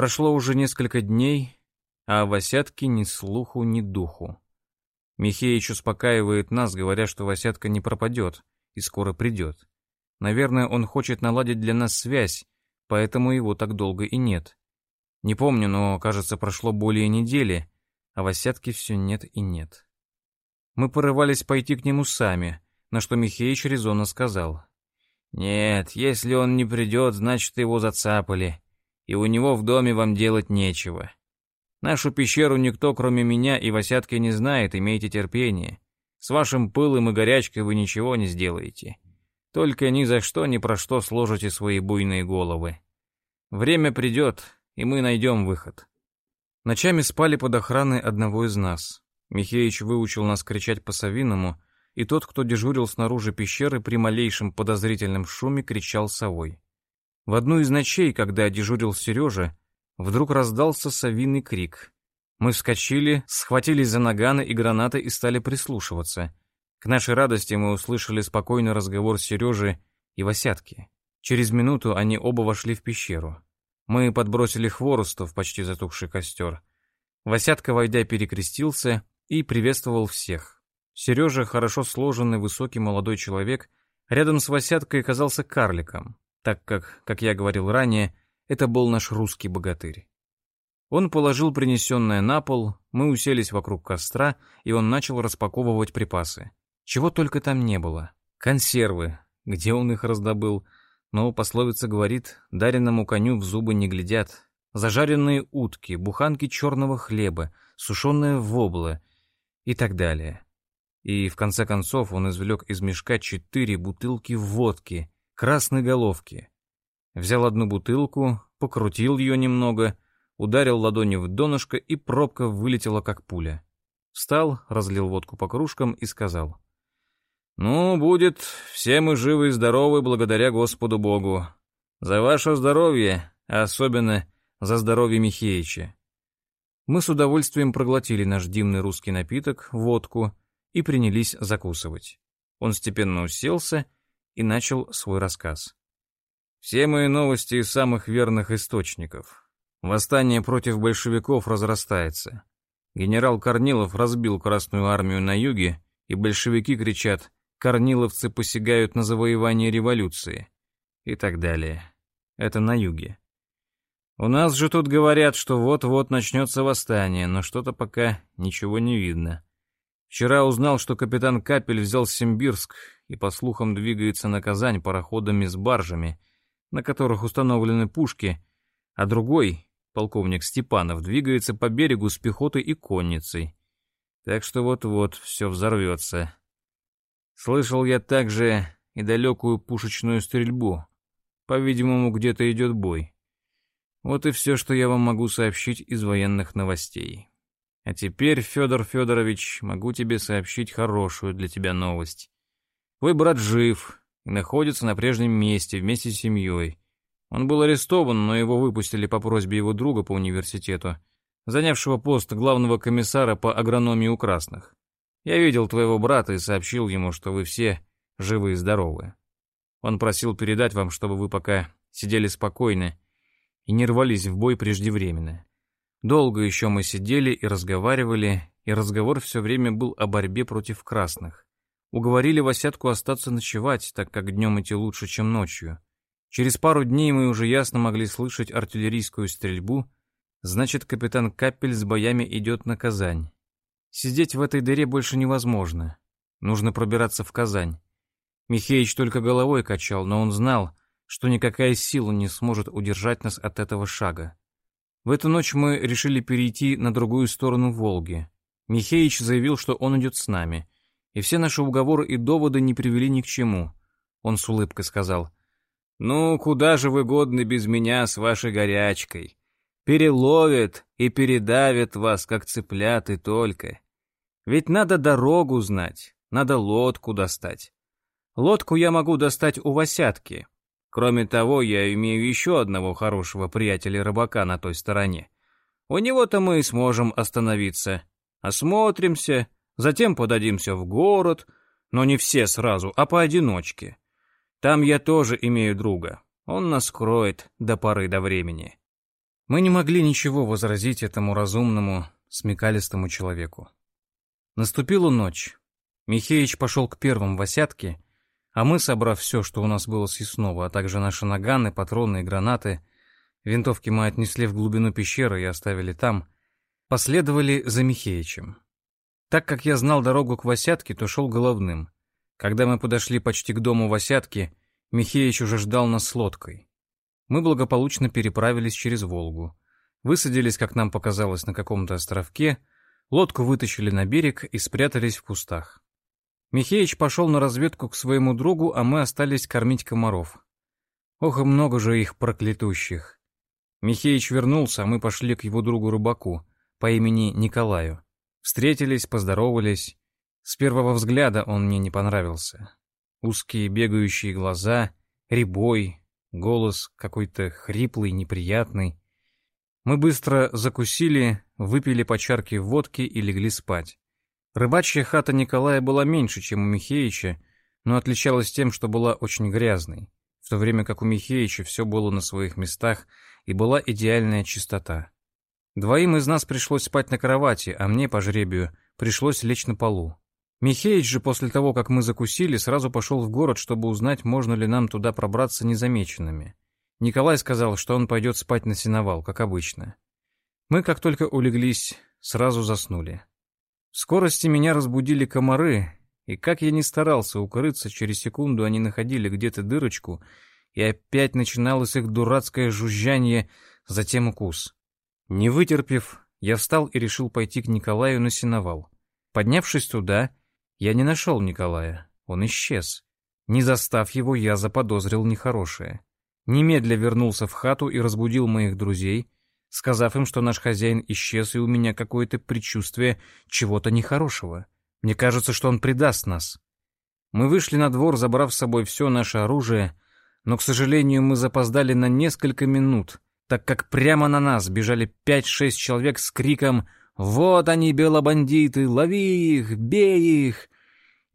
Прошло уже несколько дней, а о Васятке ни слуху, ни духу. Михеич успокаивает нас, говоря, что Васятка не пропадет и скоро придет. Наверное, он хочет наладить для нас связь, поэтому его так долго и нет. Не помню, но, кажется, прошло более недели, а Васятки все нет и нет. Мы порывались пойти к нему сами, на что Михеич резонно сказал. «Нет, если он не придет, значит, его зацапали, и у него в доме вам делать нечего. Нашу пещеру никто, кроме меня и Васятки, не знает, имейте терпение. С вашим пылом и горячкой вы ничего не сделаете. Только ни за что ни про что сложите свои буйные головы. Время придет, и мы найдем выход». Ночами спали под охраной одного из нас. Михеич выучил нас кричать по-совиному, и тот, кто дежурил снаружи пещеры, при малейшем подозрительном шуме кричал совой. В одну из ночей, когда дежурил Сережа, вдруг раздался совиный крик. Мы вскочили, схватились за наганы и гранаты и стали прислушиваться. К нашей радости мы услышали спокойный разговор Сережи и Васятки. Через минуту они оба вошли в пещеру. Мы подбросили хворосту в почти затухший костер. Васятка, войдя, перекрестился и приветствовал всех. Сережа, хорошо сложенный, высокий молодой человек, рядом с Васяткой казался карликом, так как, как я говорил ранее, это был наш русский богатырь. Он положил принесенное на пол, мы уселись вокруг костра, и он начал распаковывать припасы. Чего только там не было. Консервы. Где он их раздобыл? Но пословица говорит, дареному коню в зубы не глядят. Зажаренные утки, буханки черного хлеба, сушеные воблы и так далее. И в конце концов он извлек из мешка четыре бутылки водки, красной головки. Взял одну бутылку, покрутил ее немного, ударил ладонью в донышко, и пробка вылетела как пуля. Встал, разлил водку по кружкам и сказал — «Ну, будет, все мы живы и здоровы благодаря Господу Богу. За ваше здоровье, а особенно за здоровье Михеича». Мы с удовольствием проглотили наш дивный русский напиток, водку, и принялись закусывать. Он степенно уселся и начал свой рассказ. «Все мои новости из самых верных источников. Восстание против большевиков разрастается. Генерал Корнилов разбил Красную армию на юге, и большевики кричат корниловцы посягают на завоевание революции и так далее. Это на юге. У нас же тут говорят, что вот-вот начнется восстание, но что-то пока ничего не видно. Вчера узнал, что капитан Капель взял Симбирск и, по слухам, двигается на Казань пароходами с баржами, на которых установлены пушки, а другой, полковник Степанов, двигается по берегу с пехотой и конницей. Так что вот-вот все взорвется. Слышал я также и далекую пушечную стрельбу. По-видимому, где-то идет бой. Вот и все, что я вам могу сообщить из военных новостей. А теперь, Федор Федорович, могу тебе сообщить хорошую для тебя новость. Твой брат жив и находится на прежнем месте вместе с семьей. Он был арестован, но его выпустили по просьбе его друга по университету, занявшего пост главного комиссара по агрономии у красных. Я видел твоего брата и сообщил ему, что вы все живы и здоровы. Он просил передать вам, чтобы вы пока сидели спокойно и не рвались в бой преждевременно. Долго еще мы сидели и разговаривали, и разговор все время был о борьбе против красных. Уговорили Васятку остаться ночевать, так как днем идти лучше, чем ночью. Через пару дней мы уже ясно могли слышать артиллерийскую стрельбу, значит, капитан Капель с боями идет на Казань. Сидеть в этой дыре больше невозможно. Нужно пробираться в Казань. Михеич только головой качал, но он знал, что никакая сила не сможет удержать нас от этого шага. В эту ночь мы решили перейти на другую сторону Волги. Михеич заявил, что он идет с нами, и все наши уговоры и доводы не привели ни к чему. Он с улыбкой сказал, «Ну, куда же вы годны без меня с вашей горячкой? переловят и передавят вас, как цыплят и только. Ведь надо дорогу знать, надо лодку достать. Лодку я могу достать у Васятки. Кроме того, я имею еще одного хорошего приятеля-рыбака на той стороне. У него-то мы и сможем остановиться. Осмотримся, затем подадимся в город, но не все сразу, а поодиночке. Там я тоже имею друга. Он нас кроет до поры до времени. Мы не могли ничего возразить этому разумному, смекалистому человеку. Наступила ночь. Михеич пошел к первым в осядке, а мы, собрав все, что у нас было съестного, а также наши наганы, патроны и гранаты, винтовки мы отнесли в глубину пещеры и оставили там, последовали за Михеичем. Так как я знал дорогу к Васятке, то шел головным. Когда мы подошли почти к дому Васятки, Михеич уже ждал нас с лодкой. Мы благополучно переправились через Волгу. Высадились, как нам показалось, на каком-то островке, лодку вытащили на берег и спрятались в кустах. Михеич пошел на разведку к своему другу, а мы остались кормить комаров. Ох, и много же их проклятущих. Михеич вернулся, а мы пошли к его другу-рыбаку по имени Николаю. Встретились, поздоровались. С первого взгляда он мне не понравился. Узкие бегающие глаза, ребой, голос какой-то хриплый, неприятный. Мы быстро закусили, выпили по чарке водки и легли спать. Рыбачья хата Николая была меньше, чем у Михеича, но отличалась тем, что была очень грязной, в то время как у Михеича все было на своих местах и была идеальная чистота. Двоим из нас пришлось спать на кровати, а мне, по жребию, пришлось лечь на полу. Михеич же после того, как мы закусили, сразу пошел в город, чтобы узнать, можно ли нам туда пробраться незамеченными. Николай сказал, что он пойдет спать на сеновал, как обычно. Мы, как только улеглись, сразу заснули. В скорости меня разбудили комары, и как я ни старался укрыться, через секунду они находили где-то дырочку, и опять начиналось их дурацкое жужжание, затем укус. Не вытерпев, я встал и решил пойти к Николаю на сеновал. Поднявшись туда, я не нашел Николая. Он исчез. Не застав его, я заподозрил нехорошее. Немедля вернулся в хату и разбудил моих друзей, сказав им, что наш хозяин исчез, и у меня какое-то предчувствие чего-то нехорошего. Мне кажется, что он предаст нас. Мы вышли на двор, забрав с собой все наше оружие, но, к сожалению, мы запоздали на несколько минут — так как прямо на нас бежали пять-шесть человек с криком «Вот они, белобандиты! Лови их! Бей их!»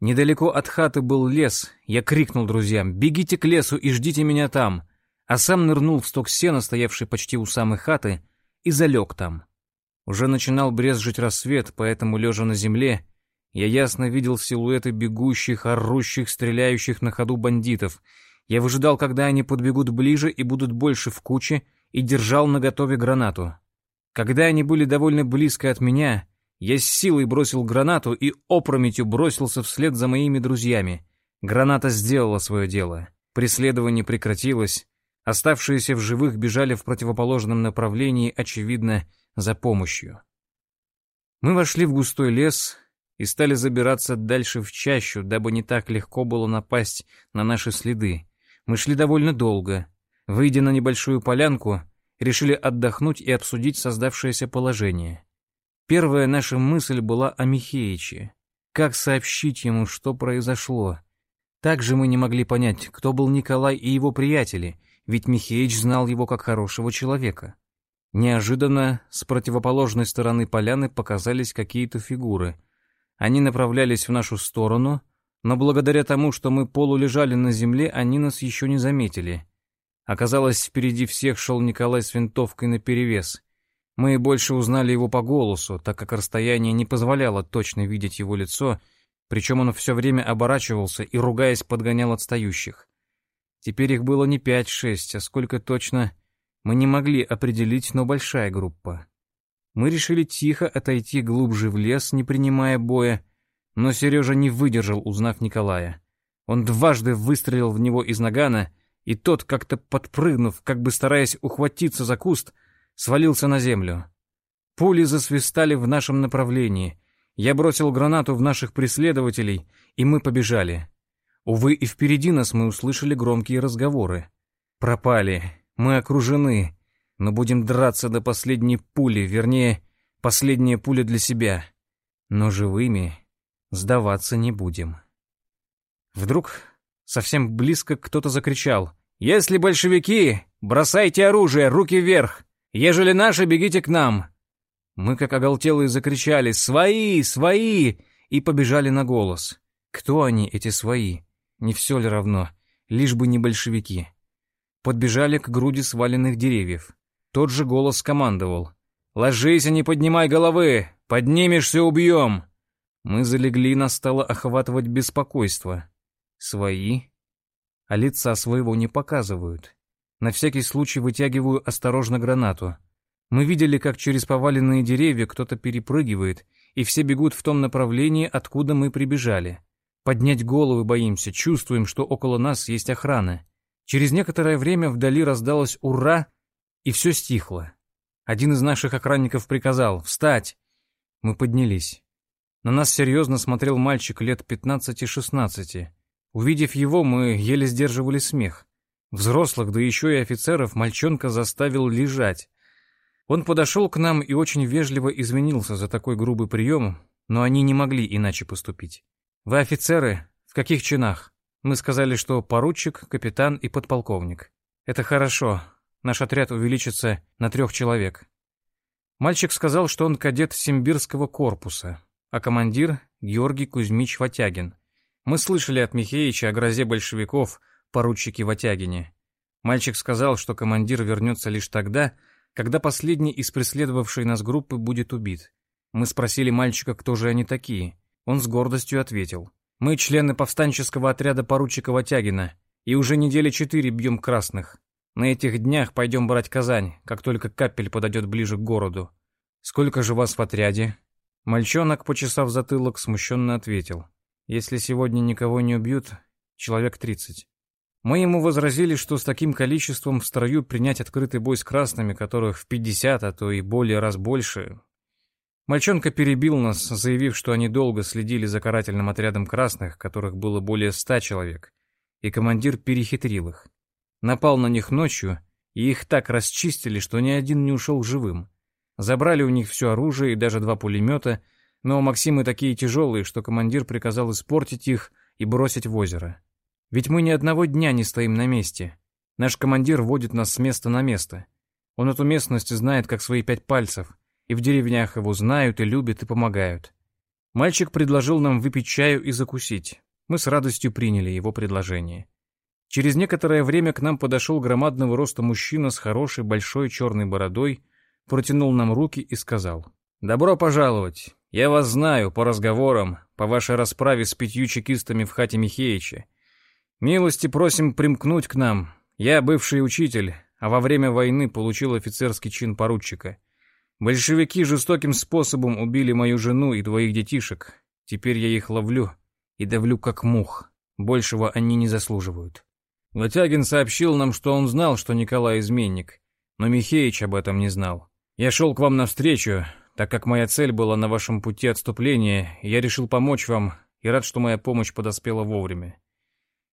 Недалеко от хаты был лес. Я крикнул друзьям «Бегите к лесу и ждите меня там!» А сам нырнул в сток сена, стоявший почти у самой хаты, и залег там. Уже начинал брезжить рассвет, поэтому, лежа на земле, я ясно видел силуэты бегущих, орущих, стреляющих на ходу бандитов. Я выжидал, когда они подбегут ближе и будут больше в куче, и держал наготове гранату. Когда они были довольно близко от меня, я с силой бросил гранату и опрометью бросился вслед за моими друзьями. Граната сделала свое дело. Преследование прекратилось. Оставшиеся в живых бежали в противоположном направлении, очевидно, за помощью. Мы вошли в густой лес и стали забираться дальше в чащу, дабы не так легко было напасть на наши следы. Мы шли довольно долго. Выйдя на небольшую полянку, решили отдохнуть и обсудить создавшееся положение. Первая наша мысль была о Михеиче. Как сообщить ему, что произошло? Также мы не могли понять, кто был Николай и его приятели, ведь Михеич знал его как хорошего человека. Неожиданно с противоположной стороны поляны показались какие-то фигуры. Они направлялись в нашу сторону, но благодаря тому, что мы полулежали на земле, они нас еще не заметили. Оказалось, впереди всех шел Николай с винтовкой наперевес. Мы больше узнали его по голосу, так как расстояние не позволяло точно видеть его лицо, причем он все время оборачивался и, ругаясь, подгонял отстающих. Теперь их было не пять-шесть, а сколько точно мы не могли определить, но большая группа. Мы решили тихо отойти глубже в лес, не принимая боя, но Сережа не выдержал, узнав Николая. Он дважды выстрелил в него из нагана — и тот, как-то подпрыгнув, как бы стараясь ухватиться за куст, свалился на землю. Пули засвистали в нашем направлении. Я бросил гранату в наших преследователей, и мы побежали. Увы, и впереди нас мы услышали громкие разговоры. Пропали, мы окружены, но будем драться до последней пули, вернее, последняя пуля для себя. Но живыми сдаваться не будем. Вдруг Совсем близко кто-то закричал. «Если большевики, бросайте оружие, руки вверх! Ежели наши, бегите к нам!» Мы, как оголтелые, закричали «Свои! Свои!» и побежали на голос. Кто они, эти свои? Не все ли равно? Лишь бы не большевики. Подбежали к груди сваленных деревьев. тот же голос командовал. «Ложись и не поднимай головы! Поднимешься — убьем!» Мы залегли, нас стало охватывать беспокойство. Свои? А лица своего не показывают. На всякий случай вытягиваю осторожно гранату. Мы видели, как через поваленные деревья кто-то перепрыгивает, и все бегут в том направлении, откуда мы прибежали. Поднять головы боимся, чувствуем, что около нас есть охрана. Через некоторое время вдали раздалось «Ура!» и все стихло. Один из наших охранников приказал «Встать!». Мы поднялись. На нас серьезно смотрел мальчик лет 15-16. Увидев его, мы еле сдерживали смех. Взрослых, да еще и офицеров, мальчонка заставил лежать. Он подошел к нам и очень вежливо извинился за такой грубый прием, но они не могли иначе поступить. «Вы офицеры? В каких чинах?» Мы сказали, что поручик, капитан и подполковник. «Это хорошо. Наш отряд увеличится на трех человек». Мальчик сказал, что он кадет Симбирского корпуса, а командир — Георгий Кузьмич Ватягин. Мы слышали от Михеича о грозе большевиков, поручике Ватягине. Мальчик сказал, что командир вернется лишь тогда, когда последний из преследовавшей нас группы будет убит. Мы спросили мальчика, кто же они такие. Он с гордостью ответил. «Мы члены повстанческого отряда поручика Ватягина, и уже недели четыре бьем красных. На этих днях пойдем брать Казань, как только капель подойдет ближе к городу. Сколько же вас в отряде?» Мальчонок, почесав затылок, смущенно ответил. Если сегодня никого не убьют, человек тридцать. Мы ему возразили, что с таким количеством в строю принять открытый бой с красными, которых в пятьдесят, а то и более раз больше. Мальчонка перебил нас, заявив, что они долго следили за карательным отрядом красных, которых было более ста человек, и командир перехитрил их. Напал на них ночью, и их так расчистили, что ни один не ушел живым. Забрали у них все оружие и даже два пулемета — но Максимы такие тяжелые, что командир приказал испортить их и бросить в озеро. Ведь мы ни одного дня не стоим на месте. Наш командир водит нас с места на место. Он эту местность знает как свои пять пальцев, и в деревнях его знают и любят и помогают. Мальчик предложил нам выпить чаю и закусить. Мы с радостью приняли его предложение. Через некоторое время к нам подошел громадного роста мужчина с хорошей большой черной бородой, протянул нам руки и сказал «Добро пожаловать! Я вас знаю по разговорам, по вашей расправе с пятью чекистами в хате Михеича. Милости просим примкнуть к нам. Я бывший учитель, а во время войны получил офицерский чин поручика. Большевики жестоким способом убили мою жену и двоих детишек. Теперь я их ловлю и давлю как мух. Большего они не заслуживают. Латягин сообщил нам, что он знал, что Николай изменник, но Михеич об этом не знал. Я шел к вам навстречу, так как моя цель была на вашем пути отступления, я решил помочь вам и рад, что моя помощь подоспела вовремя.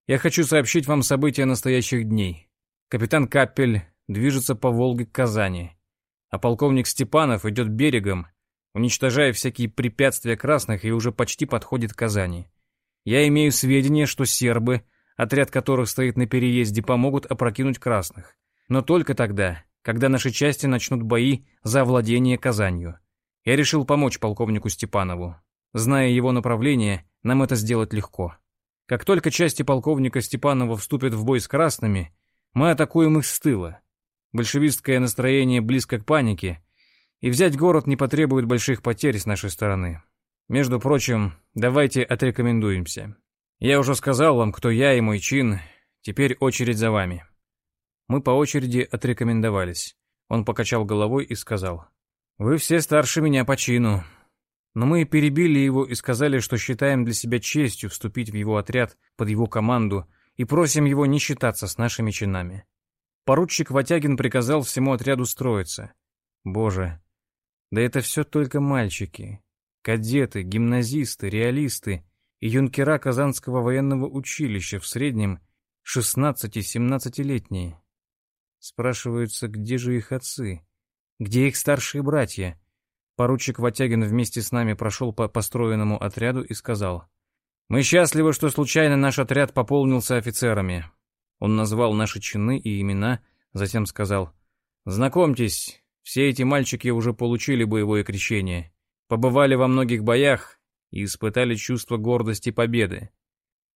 Я хочу сообщить вам события настоящих дней. Капитан Каппель движется по Волге к Казани, а полковник Степанов идет берегом, уничтожая всякие препятствия красных и уже почти подходит к Казани. Я имею сведения, что сербы, отряд которых стоит на переезде, помогут опрокинуть красных. Но только тогда, когда наши части начнут бои за овладение Казанью. Я решил помочь полковнику Степанову. Зная его направление, нам это сделать легко. Как только части полковника Степанова вступят в бой с красными, мы атакуем их с тыла. Большевистское настроение близко к панике, и взять город не потребует больших потерь с нашей стороны. Между прочим, давайте отрекомендуемся. Я уже сказал вам, кто я и мой чин, теперь очередь за вами. Мы по очереди отрекомендовались. Он покачал головой и сказал, вы все старше меня по чину. Но мы перебили его и сказали, что считаем для себя честью вступить в его отряд под его команду и просим его не считаться с нашими чинами. Поручик Ватягин приказал всему отряду строиться. Боже, да это все только мальчики. Кадеты, гимназисты, реалисты и юнкера Казанского военного училища в среднем 16-17-летние. Спрашиваются, где же их отцы? Где их старшие братья? Поручик Ватягин вместе с нами прошел по построенному отряду и сказал. «Мы счастливы, что случайно наш отряд пополнился офицерами». Он назвал наши чины и имена, затем сказал. «Знакомьтесь, все эти мальчики уже получили боевое крещение, побывали во многих боях и испытали чувство гордости победы.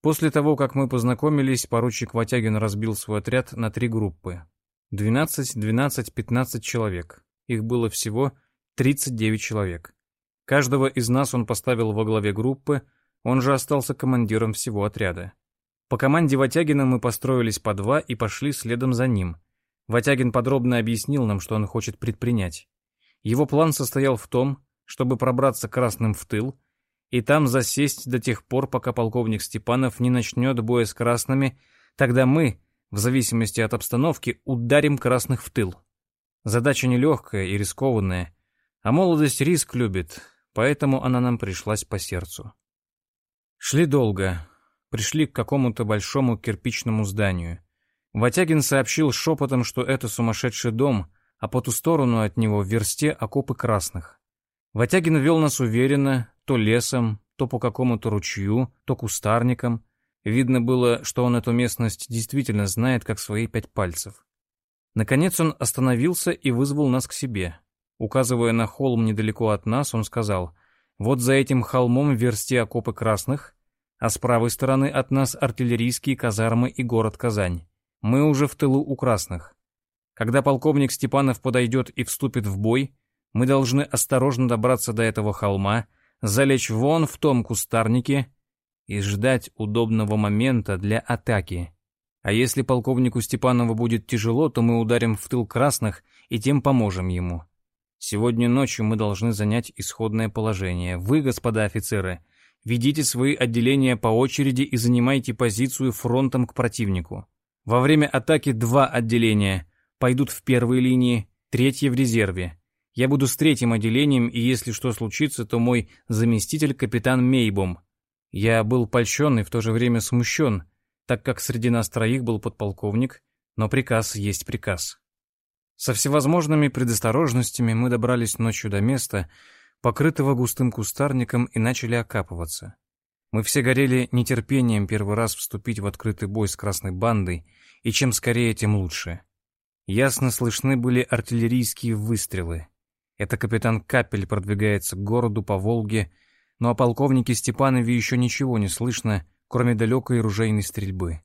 После того, как мы познакомились, поручик Ватягин разбил свой отряд на три группы. 12, 12, 15 человек. Их было всего 39 человек. Каждого из нас он поставил во главе группы, он же остался командиром всего отряда. По команде Ватягина мы построились по два и пошли следом за ним. Ватягин подробно объяснил нам, что он хочет предпринять. Его план состоял в том, чтобы пробраться красным в тыл и там засесть до тех пор, пока полковник Степанов не начнет боя с красными, тогда мы, в зависимости от обстановки, ударим красных в тыл. Задача нелегкая и рискованная, а молодость риск любит, поэтому она нам пришлась по сердцу. Шли долго, пришли к какому-то большому кирпичному зданию. Ватягин сообщил шепотом, что это сумасшедший дом, а по ту сторону от него в версте окопы красных. Ватягин вел нас уверенно, то лесом, то по какому-то ручью, то кустарникам. Видно было, что он эту местность действительно знает, как свои пять пальцев. Наконец он остановился и вызвал нас к себе. Указывая на холм недалеко от нас, он сказал, «Вот за этим холмом в версте окопы красных, а с правой стороны от нас артиллерийские казармы и город Казань. Мы уже в тылу у красных. Когда полковник Степанов подойдет и вступит в бой, мы должны осторожно добраться до этого холма, залечь вон в том кустарнике и ждать удобного момента для атаки. А если полковнику Степанову будет тяжело, то мы ударим в тыл красных и тем поможем ему. Сегодня ночью мы должны занять исходное положение. Вы, господа офицеры, ведите свои отделения по очереди и занимайте позицию фронтом к противнику. Во время атаки два отделения пойдут в первой линии, третье в резерве. Я буду с третьим отделением, и если что случится, то мой заместитель капитан Мейбом. Я был польщен и в то же время смущен, так как среди нас троих был подполковник, но приказ есть приказ. Со всевозможными предосторожностями мы добрались ночью до места, покрытого густым кустарником, и начали окапываться. Мы все горели нетерпением первый раз вступить в открытый бой с красной бандой, и чем скорее, тем лучше. Ясно слышны были артиллерийские выстрелы. Это капитан Капель продвигается к городу по Волге, но о полковнике Степанове еще ничего не слышно, кроме далекой ружейной стрельбы.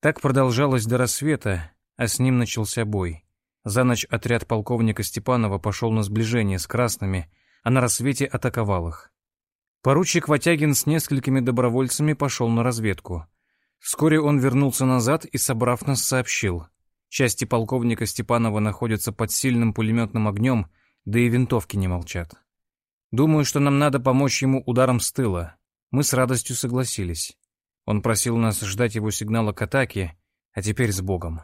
Так продолжалось до рассвета, а с ним начался бой. За ночь отряд полковника Степанова пошел на сближение с красными, а на рассвете атаковал их. Поручик Ватягин с несколькими добровольцами пошел на разведку. Вскоре он вернулся назад и, собрав нас, сообщил. Части полковника Степанова находятся под сильным пулеметным огнем, да и винтовки не молчат. Думаю, что нам надо помочь ему ударом с тыла. Мы с радостью согласились. Он просил нас ждать его сигнала к атаке, а теперь с Богом.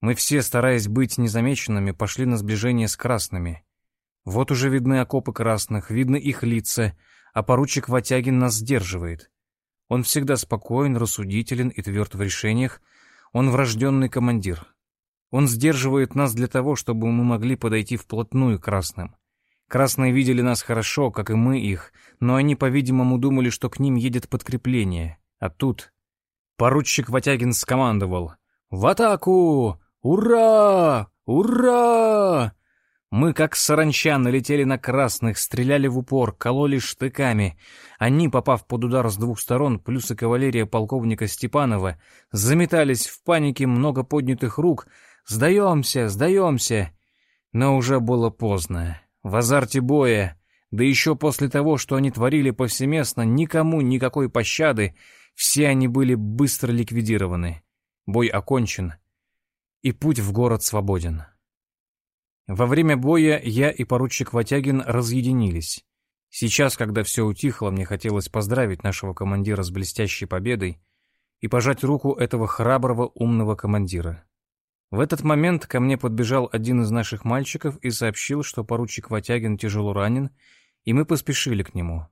Мы все, стараясь быть незамеченными, пошли на сближение с красными. Вот уже видны окопы красных, видны их лица, а поручик Ватягин нас сдерживает. Он всегда спокоен, рассудителен и тверд в решениях, он врожденный командир. Он сдерживает нас для того, чтобы мы могли подойти вплотную к красным. Красные видели нас хорошо, как и мы их, но они, по-видимому, думали, что к ним едет подкрепление. А тут... Поручик Ватягин скомандовал. «В атаку! Ура! Ура!» Мы, как саранча, налетели на красных, стреляли в упор, кололи штыками. Они, попав под удар с двух сторон, плюс и кавалерия полковника Степанова, заметались в панике много поднятых рук, «Сдаемся, сдаемся!» Но уже было поздно. В азарте боя, да еще после того, что они творили повсеместно, никому никакой пощады, все они были быстро ликвидированы. Бой окончен, и путь в город свободен. Во время боя я и поручик Ватягин разъединились. Сейчас, когда все утихло, мне хотелось поздравить нашего командира с блестящей победой и пожать руку этого храброго, умного командира. В этот момент ко мне подбежал один из наших мальчиков и сообщил, что поручик Ватягин тяжело ранен, и мы поспешили к нему.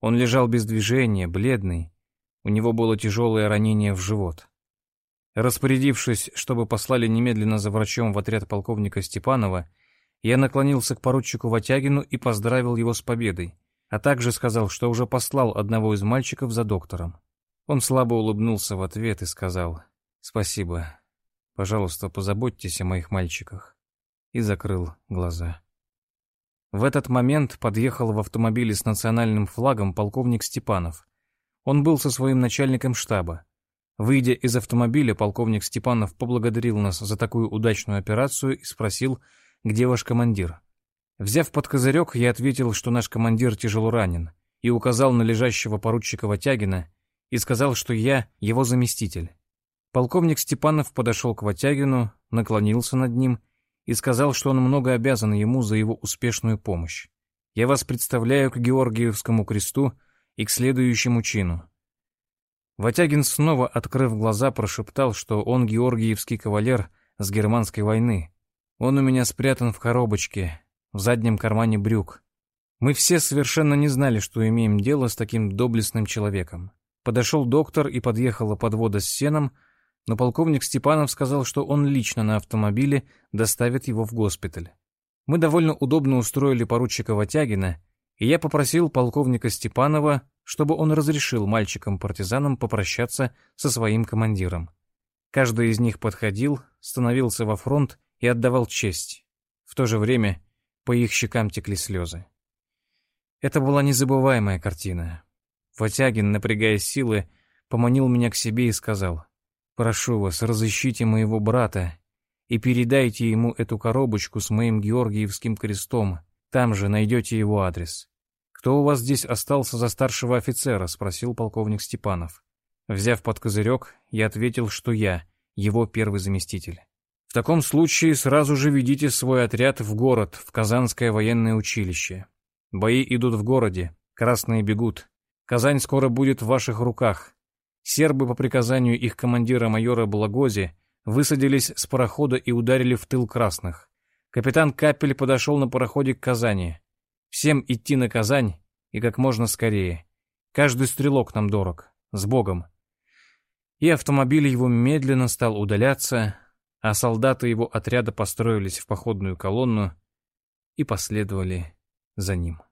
Он лежал без движения, бледный. У него было тяжелое ранение в живот. Распорядившись, чтобы послали немедленно за врачом в отряд полковника Степанова, я наклонился к поручику Ватягину и поздравил его с победой, а также сказал, что уже послал одного из мальчиков за доктором. Он слабо улыбнулся в ответ и сказал «Спасибо, Пожалуйста, позаботьтесь о моих мальчиках». И закрыл глаза. В этот момент подъехал в автомобиле с национальным флагом полковник Степанов. Он был со своим начальником штаба. Выйдя из автомобиля, полковник Степанов поблагодарил нас за такую удачную операцию и спросил, где ваш командир. Взяв под козырек, я ответил, что наш командир тяжело ранен, и указал на лежащего поручика Ватягина и сказал, что я его заместитель. Полковник Степанов подошел к Ватягину, наклонился над ним и сказал, что он много обязан ему за его успешную помощь. Я вас представляю к Георгиевскому кресту и к следующему чину. Ватягин снова, открыв глаза, прошептал, что он георгиевский кавалер с германской войны. Он у меня спрятан в коробочке, в заднем кармане брюк. Мы все совершенно не знали, что имеем дело с таким доблестным человеком. Подошел доктор и подъехала подвода с сеном, но полковник Степанов сказал, что он лично на автомобиле доставит его в госпиталь. Мы довольно удобно устроили поручика Ватягина, и я попросил полковника Степанова чтобы он разрешил мальчикам-партизанам попрощаться со своим командиром. Каждый из них подходил, становился во фронт и отдавал честь. В то же время по их щекам текли слезы. Это была незабываемая картина. Ватягин, напрягая силы, поманил меня к себе и сказал, «Прошу вас, разыщите моего брата и передайте ему эту коробочку с моим Георгиевским крестом, там же найдете его адрес». «Кто у вас здесь остался за старшего офицера?» — спросил полковник Степанов. Взяв под козырек, я ответил, что я, его первый заместитель. «В таком случае сразу же ведите свой отряд в город, в Казанское военное училище. Бои идут в городе, красные бегут. Казань скоро будет в ваших руках. Сербы по приказанию их командира майора Благози высадились с парохода и ударили в тыл красных. Капитан Капель подошел на пароходе к Казани. Всем идти на Казань и как можно скорее. Каждый стрелок нам дорог. С Богом. И автомобиль его медленно стал удаляться, а солдаты его отряда построились в походную колонну и последовали за ним.